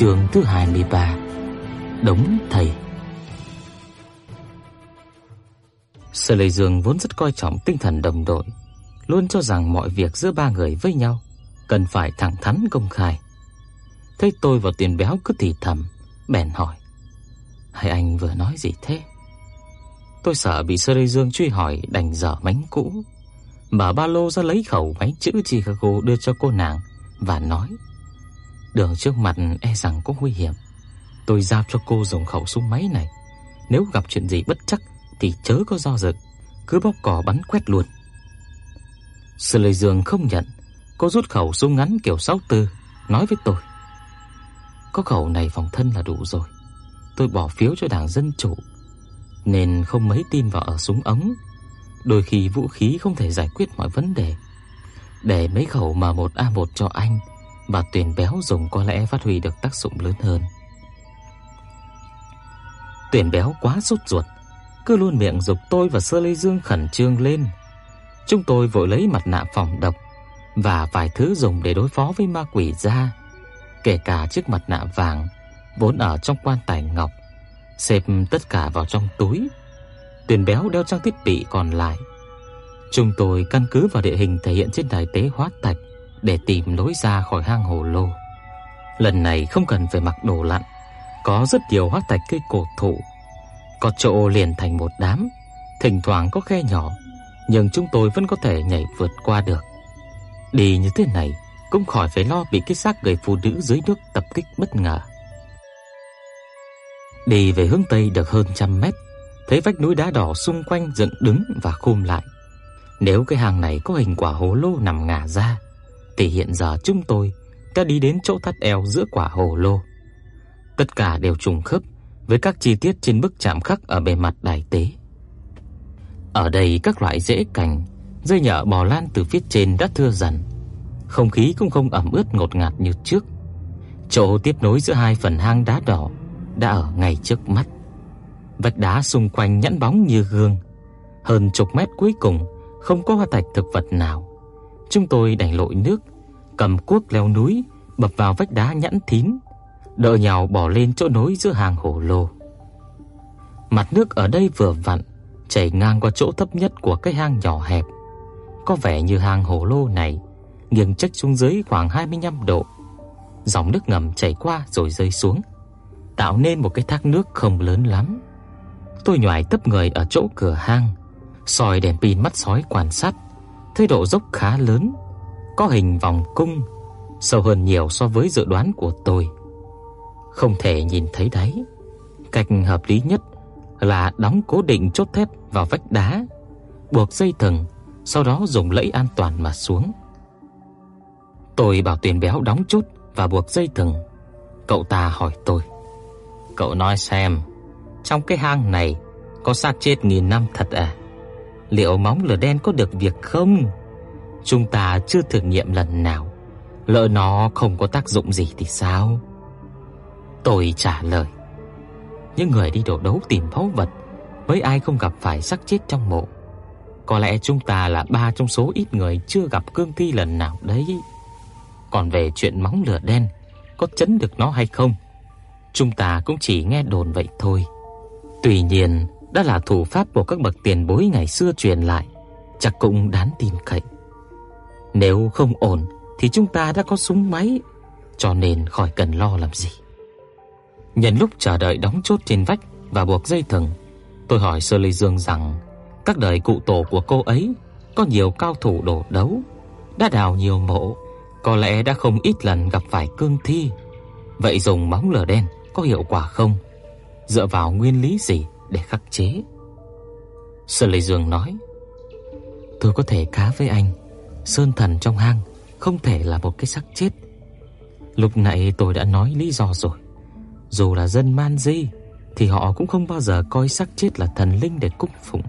Trường thứ 23 Đống thầy. Sở Lệ Dương vốn rất coi trọng tinh thần đồng đội, Luôn cho rằng mọi việc giữa ba người với nhau Cần phải thẳng thắn công khai. Thấy tôi và tiền béo cứ thì thầm, Bèn hỏi, Hai anh vừa nói gì thế? Tôi sợ bị Sở Lệ Dương truy hỏi đành dở mánh cũ. Mở ba lô ra lấy khẩu máy chữ Chicago đưa cho cô nàng Và nói Đường trước mặt e rằng có nguy hiểm. Tôi giao cho cô dùng khẩu súng máy này. Nếu gặp chuyện gì bất chắc Thì chớ có do dự. Cứ bóp cò bắn quét luôn. Sư Lôi Dương không nhận. Cô rút khẩu súng ngắn kiểu 64 Nói với tôi. Có khẩu này phòng thân là đủ rồi. Tôi bỏ phiếu cho đảng Dân Chủ. Nên không mấy tin vào ở súng ống. Đôi khi vũ khí không thể giải quyết mọi vấn đề. Để mấy khẩu M1A1 cho anh và tuyển béo dùng có lẽ phát huy được tác dụng lớn hơn. Tuyển béo quá sốt ruột, Cứ luôn miệng dục tôi và Sơ Lê Dương khẩn trương lên. Chúng tôi vội lấy mặt nạ phòng độc Và vài thứ dùng để đối phó với ma quỷ ra, Kể cả chiếc mặt nạ vàng Vốn ở trong quan tài ngọc, Xếp tất cả vào trong túi. Tuyển béo đeo trang thiết bị còn lại. Chúng tôi căn cứ vào địa hình thể hiện trên đài tế hóa thạch. Để tìm lối ra khỏi hang hồ lô. Lần này không cần phải mặc đồ lặn, Có rất nhiều hóa thạch cây cổ thụ. Có chỗ liền thành một đám, Thỉnh thoảng có khe nhỏ, Nhưng chúng tôi vẫn có thể nhảy vượt qua được. Đi như thế này Cũng khỏi phải lo bị cái xác người phụ nữ dưới nước tập kích bất ngờ. Đi về hướng Tây được hơn trăm mét, Thấy vách núi đá đỏ xung quanh dựng đứng và khum lại. Nếu cái hang này có hình quả hồ lô nằm ngả ra thì hiện giờ chúng tôi đã đi đến chỗ thắt eo giữa quả hồ lô. Tất cả đều trùng khớp với các chi tiết trên bức chạm khắc ở bề mặt đài tế. Ở đây các loại rễ cành, Dây nhợ bò lan từ phía trên đã thưa dần. Không khí cũng không ẩm ướt ngột ngạt như trước. Chỗ tiếp nối giữa hai phần hang đá đỏ Đã ở ngay trước mắt. Vách đá xung quanh nhẵn bóng như gương. Hơn chục mét cuối cùng Không có hoa thạch thực vật nào. Chúng tôi đành lội nước Cầm cuốc leo núi Bập vào vách đá nhẵn thín Đỡ nhào bỏ lên chỗ nối giữa hàng hồ lô. Mặt nước ở đây vừa vặn Chảy ngang qua chỗ thấp nhất của cái hang nhỏ hẹp. Có vẻ như hang hồ lô này Nghiêng trách xuống dưới khoảng 25 độ. Dòng nước ngầm chảy qua rồi rơi xuống Tạo nên một cái thác nước không lớn lắm. Tôi nhòi tấp người ở chỗ cửa hang, soi đèn pin mắt sói quan sát, thấy độ dốc khá lớn, có hình vòng cung, sâu hơn nhiều so với dự đoán của tôi. Không thể nhìn thấy đáy. Cách hợp lý nhất là đóng cố định chốt thép vào vách đá, buộc dây thừng, sau đó dùng lẫy an toàn mà xuống. Tôi bảo Tuyền Béo đóng chốt và buộc dây thừng. Cậu ta hỏi tôi: "Cậu nói xem, trong cái hang này có xác chết nghìn năm thật à? Liệu móng lửa đen có được việc không? Chúng ta chưa thử nghiệm lần nào. Lỡ nó không có tác dụng gì thì sao? Tôi trả lời. Những người đi đổ đấu tìm báu vật, với ai không gặp phải xác chết trong mộ. Có lẽ chúng ta là ba trong số ít người chưa gặp cương thi lần nào đấy. Còn về chuyện móng lửa đen, có chấn được nó hay không? Chúng ta cũng chỉ nghe đồn vậy thôi. Tuy nhiên, đã là thủ pháp của các bậc tiền bối ngày xưa truyền lại, chắc cũng đáng tin cậy. Nếu không ổn thì chúng ta đã có súng máy, cho nên khỏi cần lo làm gì. Nhân lúc chờ đợi đóng chốt trên vách và buộc dây thừng, tôi hỏi Sơ Lê Dương rằng các đời cụ tổ của cô ấy có nhiều cao thủ đổ đấu, đã đào nhiều mộ, có lẽ đã không ít lần gặp phải cương thi. Vậy dùng móng lửa đen có hiệu quả không? dựa vào nguyên lý gì để khắc chế. Sơn Lệ Dương nói: "Tôi có thể cá với anh, sơn thần trong hang không thể là một cái xác chết. Lúc nãy tôi đã nói lý do rồi. Dù là dân man di thì họ cũng không bao giờ coi xác chết là thần linh để cung phụng.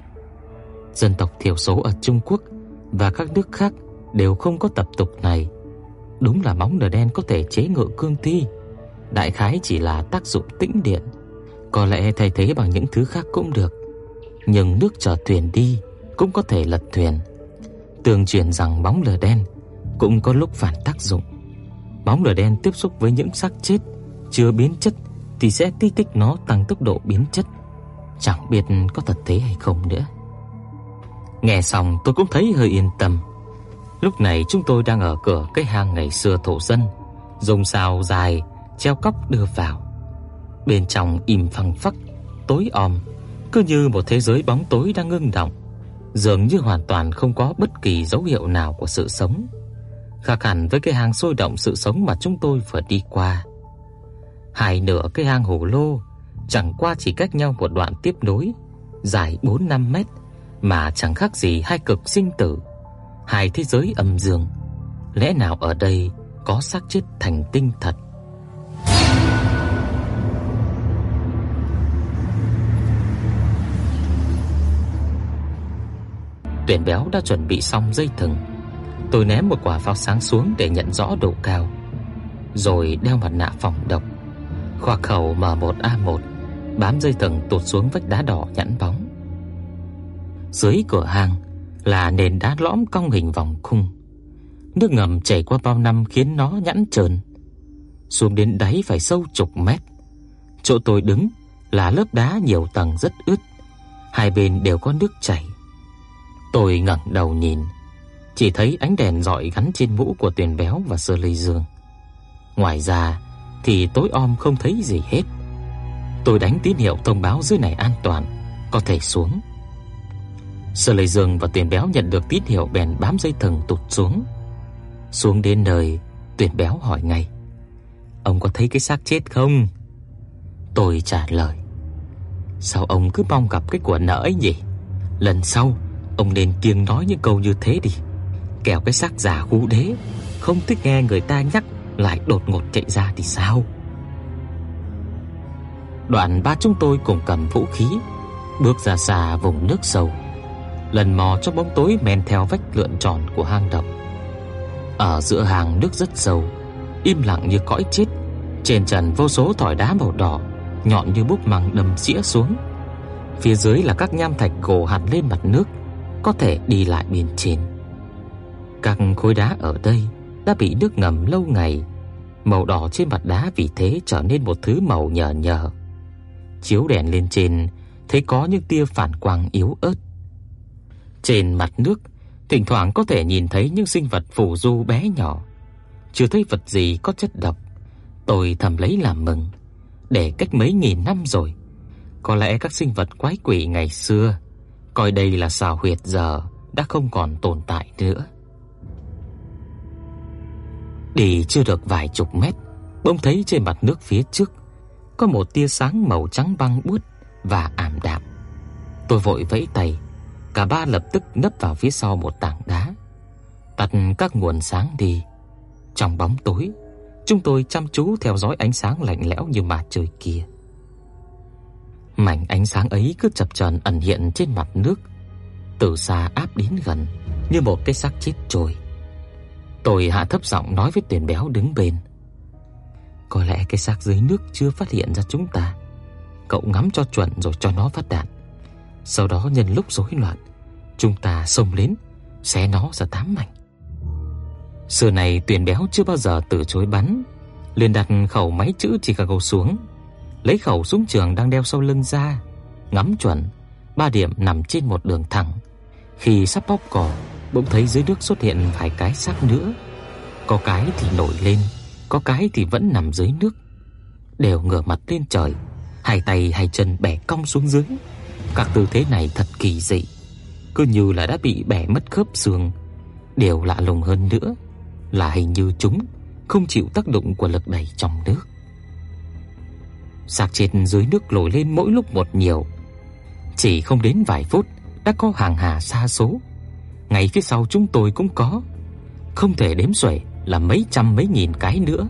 Dân tộc thiểu số ở Trung Quốc và các nước khác đều không có tập tục này. Đúng là bóng đờ đen có thể chế ngự cương thi, đại khái chỉ là tác dụng tĩnh điện, có lẽ thay thế bằng những thứ khác cũng được. Nhưng nước chở thuyền đi cũng có thể lật thuyền. Tường truyền rằng bóng lửa đen cũng có lúc phản tác dụng. Bóng lửa đen tiếp xúc với những xác chết chưa biến chất thì sẽ kích thích nó tăng tốc độ biến chất. Chẳng biết có thật thế hay không nữa. Nghe xong tôi cũng thấy hơi yên tâm. Lúc này chúng tôi đang ở cửa cái hang ngày xưa thổ dân, dùng xào dài treo cóc đưa vào. Bên trong im phăng phắc, tối om, cứ như một thế giới bóng tối đang ngưng động, dường như hoàn toàn không có bất kỳ dấu hiệu nào của sự sống. Khác hẳn với cái hang sôi động sự sống mà chúng tôi vừa đi qua. Hai nửa cái hang hồ lô chẳng qua chỉ cách nhau một đoạn tiếp nối dài 4-5 mét mà chẳng khác gì hai cực sinh tử, hai thế giới âm dương. Lẽ nào ở đây có xác chết thành tinh thật? Tuyển béo đã chuẩn bị xong dây thừng. Tôi ném một quả pháo sáng xuống để nhận rõ độ cao, rồi đeo mặt nạ phòng độc. Khoa khẩu M1A1 bám dây thừng tụt xuống vách đá đỏ nhẵn bóng. Dưới cửa hang là nền đá lõm cong hình vòng cung. Nước ngầm chảy qua bao năm khiến nó nhẵn trơn. Xuống đến đáy phải sâu chục mét. Chỗ tôi đứng là lớp đá nhiều tầng rất ướt, hai bên đều có nước chảy. Tôi ngẩng đầu nhìn, chỉ thấy ánh đèn rọi gắn trên mũ của Tuyền Béo và Sơ Lê Dương. Ngoài ra thì tối om không thấy gì hết. Tôi đánh tín hiệu thông báo dưới này an toàn, có thể xuống. Sơ Lê Dương và Tuyền Béo nhận được tín hiệu bèn bám dây thừng tụt xuống. Xuống đến nơi, Tuyền Béo hỏi ngay: "Ông có thấy cái xác chết không?" Tôi trả lời: "Sao ông cứ mong gặp cái của nợ ấy nhỉ? Lần sau ông nên kiêng nói những câu như thế đi. Kẻo cái xác già hú đế không thích nghe người ta nhắc lại đột ngột chạy ra thì sao?" Đoạn ba chúng tôi cùng cầm vũ khí, bước ra xa vùng nước sâu lần mò trong bóng tối men theo vách lượn tròn của hang động. Ở giữa hang nước rất sâu, im lặng như cõi chết, trên trần vô số thỏi đá màu đỏ nhọn như búp măng đâm xỉa xuống. Phía dưới là các nham thạch gồ hẳn lên mặt nước, có thể đi lại bên trên. Các khối đá ở đây đã bị nước ngầm lâu ngày, màu đỏ trên mặt đá vì thế trở nên một thứ màu nhờ nhờ. Chiếu đèn lên trên, thấy có những tia phản quang yếu ớt. Trên mặt nước, thỉnh thoảng có thể nhìn thấy những sinh vật phù du bé nhỏ, chưa thấy vật gì có chất độc. Tôi thầm lấy làm mừng, để cách mấy nghìn năm rồi, có lẽ các sinh vật quái quỷ ngày xưa coi đây là xào huyệt giờ đã không còn tồn tại nữa. Đi chưa được vài chục mét, bỗng thấy trên mặt nước phía trước có một tia sáng màu trắng băng buốt và ảm đạm. Tôi vội vẫy tay, Cả ba lập tức nấp vào phía sau một tảng đá, tắt các nguồn sáng đi. Trong bóng tối, chúng tôi chăm chú theo dõi ánh sáng lạnh lẽo như mặt trời kia. Mảnh ánh sáng ấy cứ chập chờn ẩn hiện trên mặt nước, từ xa áp đến gần như một cái xác chết trôi. Tôi hạ thấp giọng nói với Tiền Béo đứng bên. Có lẽ cái xác dưới nước chưa phát hiện ra chúng ta. Cậu ngắm cho chuẩn rồi cho nó phát đạn. Sau đó nhân lúc rối loạn, chúng ta xông lên, xé nó ra tám mảnh. Xưa này tiền Béo chưa bao giờ từ chối bắn, liền đặt khẩu máy chữ Chicago xuống, lấy khẩu súng trường đang đeo sau lưng ra, ngắm chuẩn, ba điểm nằm trên một đường thẳng. Khi sắp bóp cò, bỗng thấy dưới nước xuất hiện vài cái xác nữa. Có cái thì nổi lên, có cái thì vẫn nằm dưới nước, đều ngửa mặt lên trời, hai tay hai chân bẻ cong xuống dưới. Các tư thế này thật kỳ dị, cứ như là đã bị bẻ mất khớp xương. Điều lạ lùng hơn nữa là hình như chúng không chịu tác động của lực đẩy trong nước. Sạc chết dưới nước nổi lên mỗi lúc một nhiều. Chỉ không đến vài phút đã có hàng hà xa số. Ngay phía sau chúng tôi cũng có, không thể đếm xuể là mấy trăm mấy nghìn cái nữa.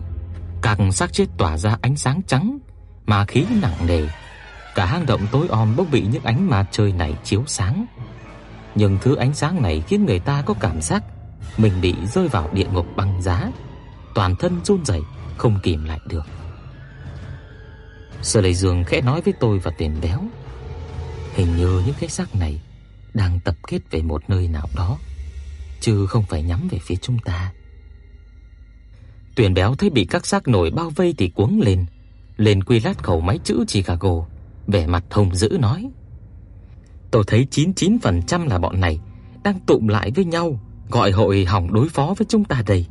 Các xác chết tỏa ra ánh sáng trắng, mà khí nặng nề. Cả hang động tối om bốc bị những ánh mặt trời này chiếu sáng. Nhưng thứ ánh sáng này khiến người ta có cảm giác mình bị rơi vào địa ngục băng giá, toàn thân run rẩy không kìm lại được. Sở Lệ Dương khẽ nói với tôi và Tiền Béo, hình như những cái xác này đang tập kết về một nơi nào đó, chứ không phải nhắm về phía chúng ta. Tuyền Béo thấy bị các xác nổi bao vây thì cuống lên, lên quy lát khẩu máy chữ Chicago, vẻ mặt hung dữ nói: "Tôi thấy 99% là bọn này đang tụm lại với nhau, gọi hội hỏng đối phó với chúng ta đây.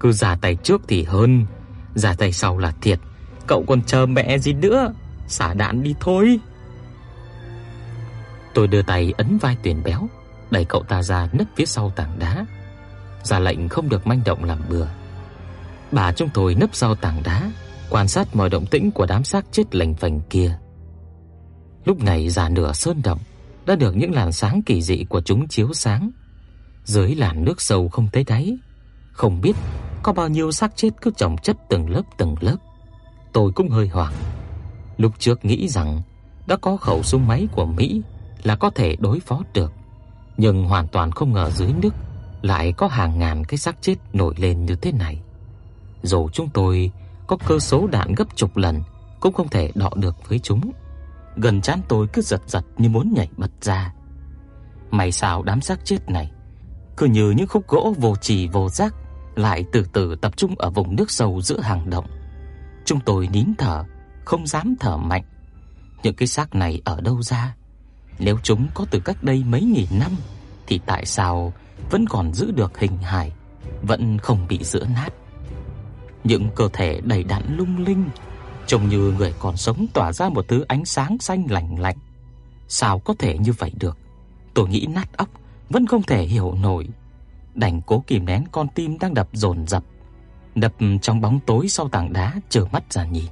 Cứ giả tay trước thì hơn, giả tay sau là thiệt. Cậu còn chờ mẹ gì nữa, xả đạn đi thôi." Tôi đưa tay ấn vai Tuyền Béo, đẩy cậu ta ra nấp phía sau tảng đá, ra lệnh không được manh động làm bừa. Bà chúng tôi nấp sau tảng đá, quan sát mọi động tĩnh của đám xác chết lành phành kia. Lúc này già nửa sơn động đã được những làn sáng kỳ dị của chúng chiếu sáng. Dưới làn nước sâu không thấy đáy, không biết có bao nhiêu xác chết cứ chồng chất từng lớp từng lớp. Tôi cũng hơi hoảng. Lúc trước nghĩ rằng đã có khẩu súng máy của Mỹ là có thể đối phó được, nhưng hoàn toàn không ngờ dưới nước lại có hàng ngàn cái xác chết nổi lên như thế này. Dù chúng tôi có cơ số đạn gấp chục lần cũng không thể đọ được với chúng. Gần trán tôi cứ giật giật như muốn nhảy bật ra. May sao đám xác chết này cứ như những khúc gỗ vô trì vô giác lại từ từ tập trung ở vùng nước sâu giữa hang động. Chúng tôi nín thở, không dám thở mạnh. Những cái xác này ở đâu ra? Nếu chúng có từ cách đây mấy nghìn năm thì tại sao vẫn còn giữ được hình hài, vẫn không bị rữa nát? Những cơ thể đầy đặn lung linh, trông như người còn sống tỏa ra một thứ ánh sáng xanh lạnh lạnh. Sao có thể như vậy được? Tôi nghĩ nát óc, vẫn không thể hiểu nổi. Đành cố kìm nén con tim đang đập dồn dập, đập trong bóng tối sau tảng đá trơ mắt ra nhìn.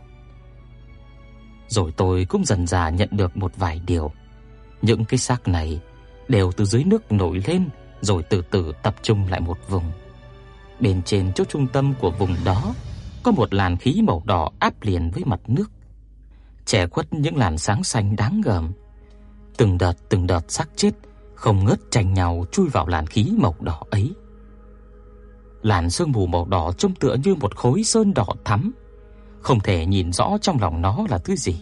Rồi tôi cũng dần dà nhận được một vài điều. Những cái xác này đều từ dưới nước nổi lên rồi từ từ tập trung lại một vùng. Bên trên chỗ trung tâm của vùng đó có một làn khí màu đỏ áp liền với mặt nước, che khuất những làn sáng xanh đáng gờm. Từng đợt từng đợt xác chết không ngớt tranh nhau chui vào làn khí màu đỏ ấy. Làn sương mù màu đỏ trông tựa như một khối sơn đỏ thắm, không thể nhìn rõ trong lòng nó là thứ gì,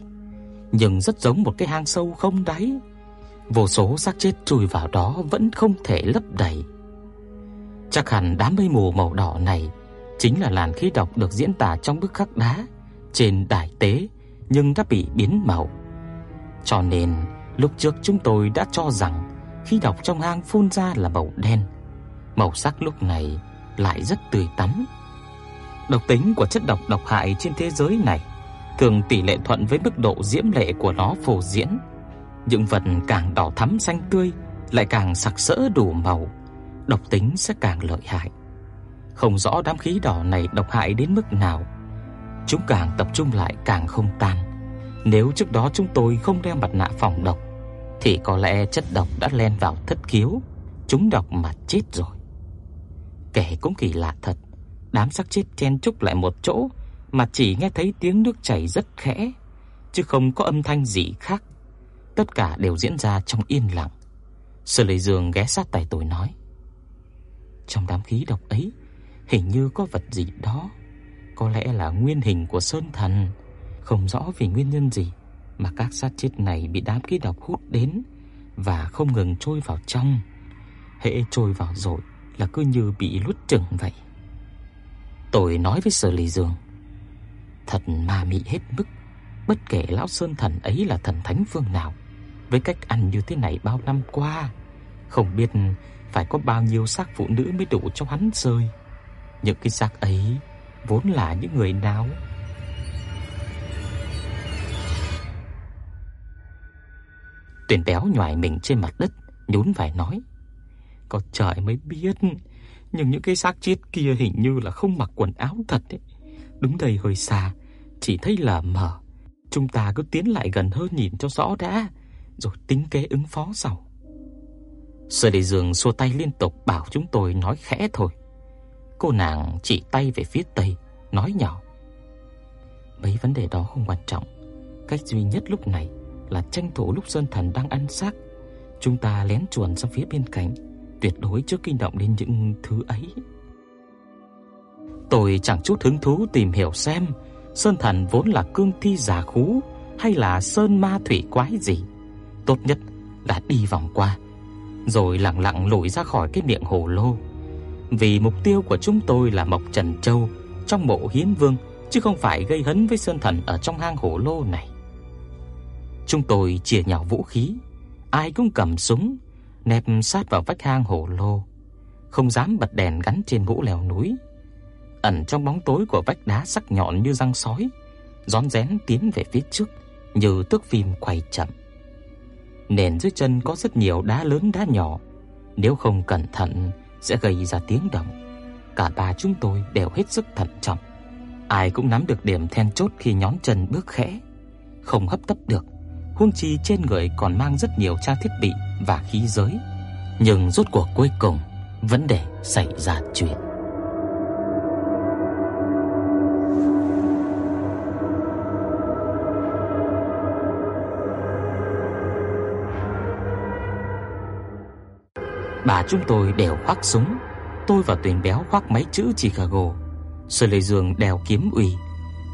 nhưng rất giống một cái hang sâu không đáy. Vô số xác chết chui vào đó vẫn không thể lấp đầy. Chắc hẳn đám mây mù màu đỏ này chính là làn khí độc được diễn tả trong bức khắc đá trên đài tế nhưng đã bị biến màu. Cho nên lúc trước chúng tôi đã cho rằng khí độc trong hang phun ra là màu đen. Màu sắc lúc này lại rất tươi tắn. Độc tính của chất độc độc hại trên thế giới này thường tỷ lệ thuận với mức độ diễm lệ của nó phổ diễn. Những vật càng đỏ thắm xanh tươi lại càng sặc sỡ đủ màu, độc tính sẽ càng lợi hại. Không rõ đám khí đỏ này độc hại đến mức nào. Chúng càng tập trung lại càng không tan. Nếu trước đó chúng tôi không đeo mặt nạ phòng độc thì có lẽ chất độc đã len vào thất khiếu, chúng độc mà chết rồi. Kể cũng kỳ lạ thật, đám xác chết chen chúc lại một chỗ mà chỉ nghe thấy tiếng nước chảy rất khẽ, chứ không có âm thanh gì khác. Tất cả đều diễn ra trong yên lặng. Sở Lệ Dương ghé sát tai tôi nói: "Trong đám khí độc ấy, hình như có vật gì đó, có lẽ là nguyên hình của sơn thần, không rõ vì nguyên nhân gì mà các xác chết này bị đám khí độc hút đến và không ngừng trôi vào trong. Hễ trôi vào rồi là cứ như bị lút chừng vậy." Tôi nói với Sở lì Dương: "Thật ma mị hết mức, bất kể lão sơn thần ấy là thần thánh phương nào." với cách ăn như thế này bao năm qua, không biết phải có bao nhiêu xác phụ nữ mới đủ cho hắn rơi. Những cái xác ấy vốn là những người nào? Tuyển béo nhòi mình trên mặt đất, nhún vai nói: "Có trời mới biết, nhưng những cái xác chết kia hình như là không mặc quần áo thật ấy. Đứng đây hơi xa, chỉ thấy là mờ. Chúng ta cứ tiến lại gần hơn nhìn cho rõ đã." rồi tính kế ứng phó sau. Sở Đề Dương xua tay liên tục bảo chúng tôi nói khẽ thôi. Cô nàng chỉ tay về phía tây, nói nhỏ: Mấy vấn đề đó không quan trọng. Cách duy nhất lúc này là tranh thủ lúc Sơn Thần đang ăn xác, chúng ta lén chuồn sang phía bên cạnh, tuyệt đối chưa kinh động đến những thứ ấy. Tôi chẳng chút hứng thú tìm hiểu xem Sơn Thần vốn là cương thi giả khú hay là sơn ma thủy quái gì. Tốt nhất là đi vòng qua, rồi lặng lặng lủi ra khỏi cái miệng hồ lô. Vì mục tiêu của chúng tôi là Mộc Trần Châu trong mộ Hiến Vương chứ không phải gây hấn với Sơn Thần ở trong hang hồ lô này. Chúng tôi chia nhau vũ khí, ai cũng cầm súng, nép sát vào vách hang hồ lô, không dám bật đèn gắn trên mũ leo núi. Ẩn trong bóng tối của vách đá sắc nhọn như răng sói, rón rén tiến về phía trước như thước phim quay chậm. Nền dưới chân có rất nhiều đá lớn đá nhỏ, nếu không cẩn thận sẽ gây ra tiếng động. Cả ba chúng tôi đều hết sức thận trọng. Ai cũng nắm được điểm then chốt khi nhón chân bước khẽ, không hấp tấp được. Huống chi trên người còn mang rất nhiều trang thiết bị và khí giới. Nhưng rốt cuộc cuối cùng vấn đề xảy ra chuyện. Bà chúng tôi đều khoác súng, tôi và Tuyền Béo khoác máy chữ Chicago. Sở lê Dương đeo kiếm uy,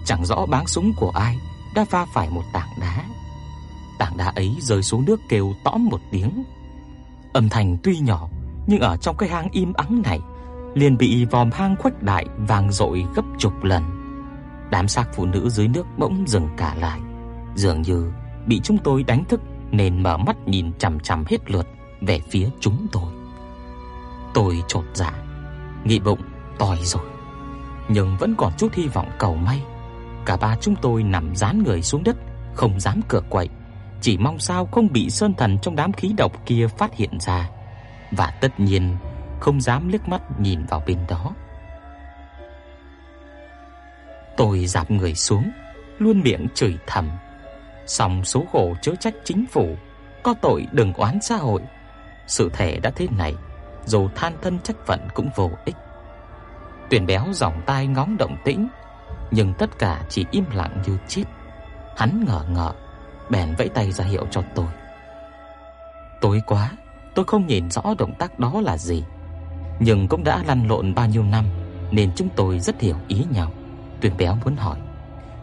chẳng rõ báng súng của ai đã va phải một tảng đá. Tảng đá ấy rơi xuống nước kêu tõm một tiếng. Âm thanh tuy nhỏ, nhưng ở trong cái hang im ắng này liền bị vòm hang khuếch đại vang dội gấp chục lần. Đám xác phụ nữ dưới nước bỗng dừng cả lại, dường như bị chúng tôi đánh thức nên mở mắt nhìn chằm chằm hết lượt về phía chúng tôi. Tôi chột dạ, nghĩ bụng tỏi rồi, nhưng vẫn còn chút hy vọng cầu may. Cả ba chúng tôi nằm dán người xuống đất, không dám cựa quậy, chỉ mong sao không bị sơn thần trong đám khí độc kia phát hiện ra, và tất nhiên không dám liếc mắt nhìn vào bên đó. Tôi dạp người xuống, luôn miệng chửi thầm, song số khổ chớ trách chính phủ, có tội đừng oán xã hội. Sự thể đã thế này, dù than thân trách phận cũng vô ích. Tuyển béo giọng tai ngóng động tĩnh, nhưng tất cả chỉ im lặng như chết. Hắn ngờ ngợ, bèn vẫy tay ra hiệu cho tôi. Tối quá, tôi không nhìn rõ động tác đó là gì, nhưng cũng đã lăn lộn bao nhiêu năm nên chúng tôi rất hiểu ý nhau. Tuyển béo muốn hỏi,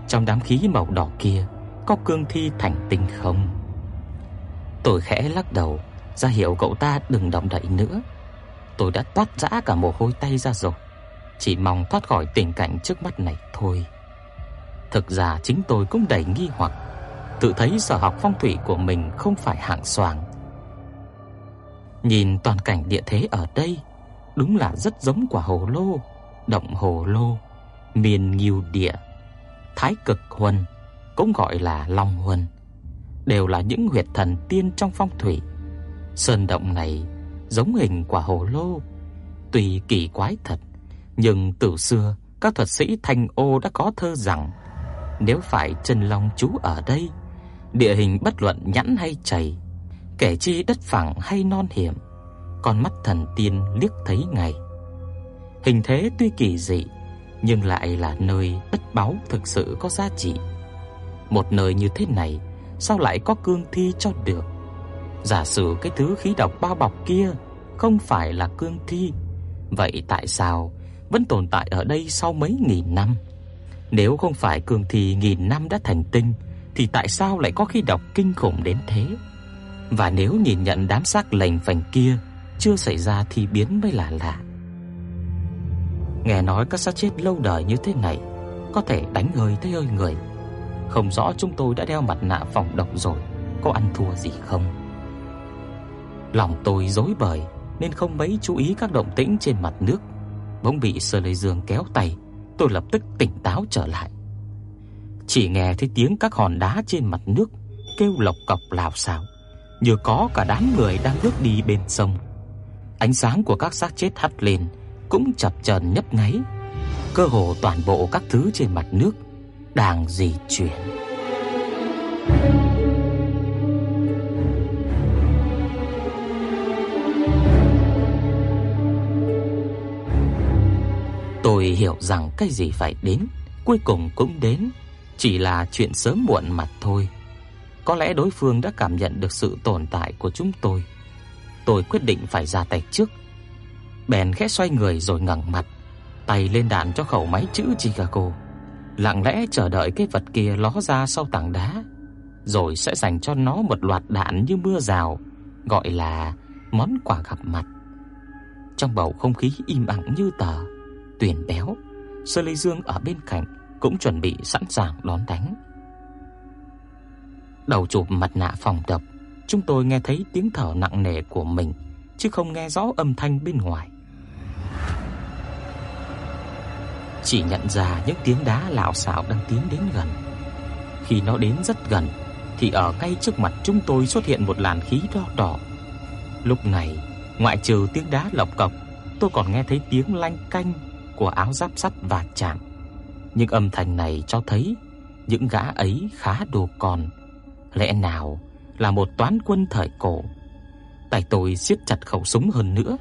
trong đám khí màu đỏ kia có cương thi thành tinh không? Tôi khẽ lắc đầu, ra hiệu cậu ta đừng động đậy nữa. Tôi đã toát dã cả mồ hôi tay ra rồi, chỉ mong thoát khỏi tình cảnh trước mắt này thôi. Thực ra chính tôi cũng đầy nghi hoặc, tự thấy sở học phong thủy của mình không phải hạng soàng. Nhìn toàn cảnh địa thế ở đây, đúng là rất giống quả hồ lô, động hồ lô, miền Ngưu địa, Thái Cực Huân, cũng gọi là Long Huân, đều là những huyệt thần tiên trong phong thủy. Sơn động này giống hình quả hồ lô, tuy kỳ quái thật, nhưng từ xưa các thuật sĩ Thanh Ô đã có thơ rằng nếu phải chân long chú ở đây, địa hình bất luận nhẵn hay chảy, kẻ chi đất phẳng hay non hiểm, con mắt thần tiên liếc thấy ngay. Hình thế tuy kỳ dị, nhưng lại là nơi đất báu thực sự có giá trị. Một nơi như thế này, sao lại có cương thi cho được? Giả sử cái thứ khí độc bao bọc kia không phải là cương thi, vậy tại sao vẫn tồn tại ở đây sau mấy nghìn năm? Nếu không phải cương thi nghìn năm đã thành tinh thì tại sao lại có khi đọc kinh khủng đến thế? Và nếu nhìn nhận đám xác lành phành kia chưa xảy ra thì biến mới là lạ. Nghe nói các xác chết lâu đời như thế này có thể đánh hơi thấy hơi người. Không rõ chúng tôi đã đeo mặt nạ phòng độc rồi, có ăn thua gì không? Lòng tôi rối bời nên không mấy chú ý các động tĩnh trên mặt nước. Bỗng bị Sơ Lê Dương kéo tay, tôi lập tức tỉnh táo trở lại. Chỉ nghe thấy tiếng các hòn đá trên mặt nước kêu lộc cọc lào xào, như có cả đám người đang bước đi bên sông. Ánh sáng của các xác chết hắt lên cũng chập chờn nhấp nháy, cơ hồ toàn bộ các thứ trên mặt nước đang di chuyển. Tôi hiểu rằng cái gì phải đến, cuối cùng cũng đến, chỉ là chuyện sớm muộn mà thôi. Có lẽ đối phương đã cảm nhận được sự tồn tại của chúng tôi. Tôi quyết định phải ra tay trước. Bèn khẽ xoay người rồi ngẩng mặt, tay lên đạn cho khẩu máy chữ Chicago, lặng lẽ chờ đợi cái vật kia ló ra sau tảng đá, rồi sẽ dành cho nó một loạt đạn như mưa rào, gọi là món quà gặp mặt. Trong bầu không khí im lặng như tờ, Tuyển Béo, Sơ Lê Dương ở bên cạnh cũng chuẩn bị sẵn sàng đón đánh. Đầu chụp mặt nạ phòng độc, chúng tôi nghe thấy tiếng thở nặng nề của mình chứ không nghe rõ âm thanh bên ngoài. Chỉ nhận ra những tiếng đá lạo xạo đang tiến đến gần. Khi nó đến rất gần thì ở ngay trước mặt chúng tôi xuất hiện một làn khí đỏ đỏ. Lúc này, ngoại trừ tiếng đá lộc cộc, tôi còn nghe thấy tiếng lanh canh của áo giáp sắt và chạm. Nhưng âm thanh này cho thấy những gã ấy khá đồ con, lẽ nào là một toán quân thời cổ. Tay tôi siết chặt khẩu súng hơn nữa.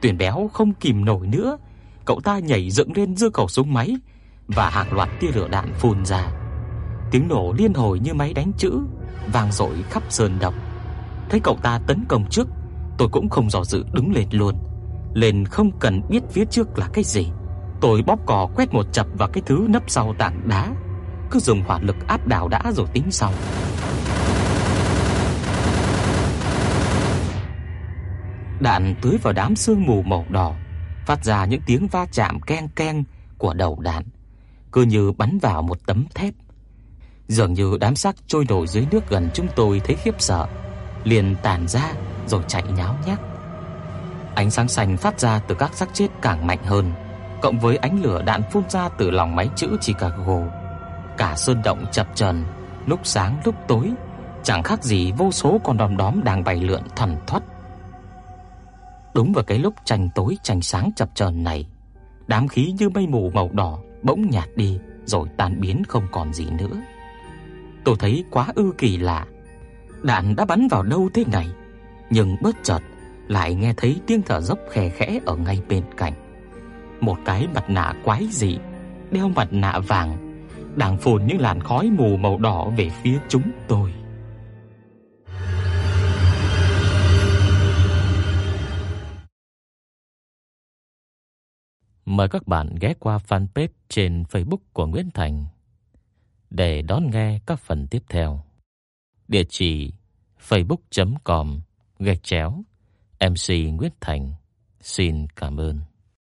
Tuyển béo không kìm nổi nữa, cậu ta nhảy dựng lên giơ khẩu súng máy và hàng loạt tia lửa đạn phun ra. Tiếng nổ liên hồi như máy đánh chữ vang dội khắp sơn động. Thấy cậu ta tấn công trước, tôi cũng không dò dự đứng lên luôn. Lên không cần biết phía trước là cái gì. Tôi bóp cò quét một chập vào cái thứ nấp sau tảng đá, cứ dùng hỏa lực áp đảo đã rồi tính sau. Đạn tưới vào đám sương mù màu đỏ, phát ra những tiếng va chạm keng keng của đầu đạn, cứ như bắn vào một tấm thép. Dường như đám xác trôi nổi dưới nước gần chúng tôi thấy khiếp sợ, liền tản ra rồi chạy nháo nhác. Ánh sáng xanh phát ra từ các xác chết càng mạnh hơn, cộng với ánh lửa đạn phun ra từ lòng máy chữ Chicago. Cả sơn động chập chờn, lúc sáng lúc tối, chẳng khác gì vô số con đom đóm đang bay lượn thần thoắt. Đúng vào cái lúc tranh tối tranh sáng chập chờn này, đám khí như mây mù màu đỏ bỗng nhạt đi rồi tan biến không còn gì nữa. Tôi thấy quá ư kỳ lạ. Đạn đã bắn vào đâu thế này, nhưng bất chợt lại nghe thấy tiếng thở dốc khè khẽ ở ngay bên cạnh. Một cái mặt nạ quái dị, đeo mặt nạ vàng, đang phun những làn khói mù màu đỏ về phía chúng tôi. Mời các bạn ghé qua fanpage trên Facebook của Nguyễn Thành để đón nghe các phần tiếp theo. Địa chỉ facebook.com gạch chéo MC Nguyễn Thành. Xin cảm ơn.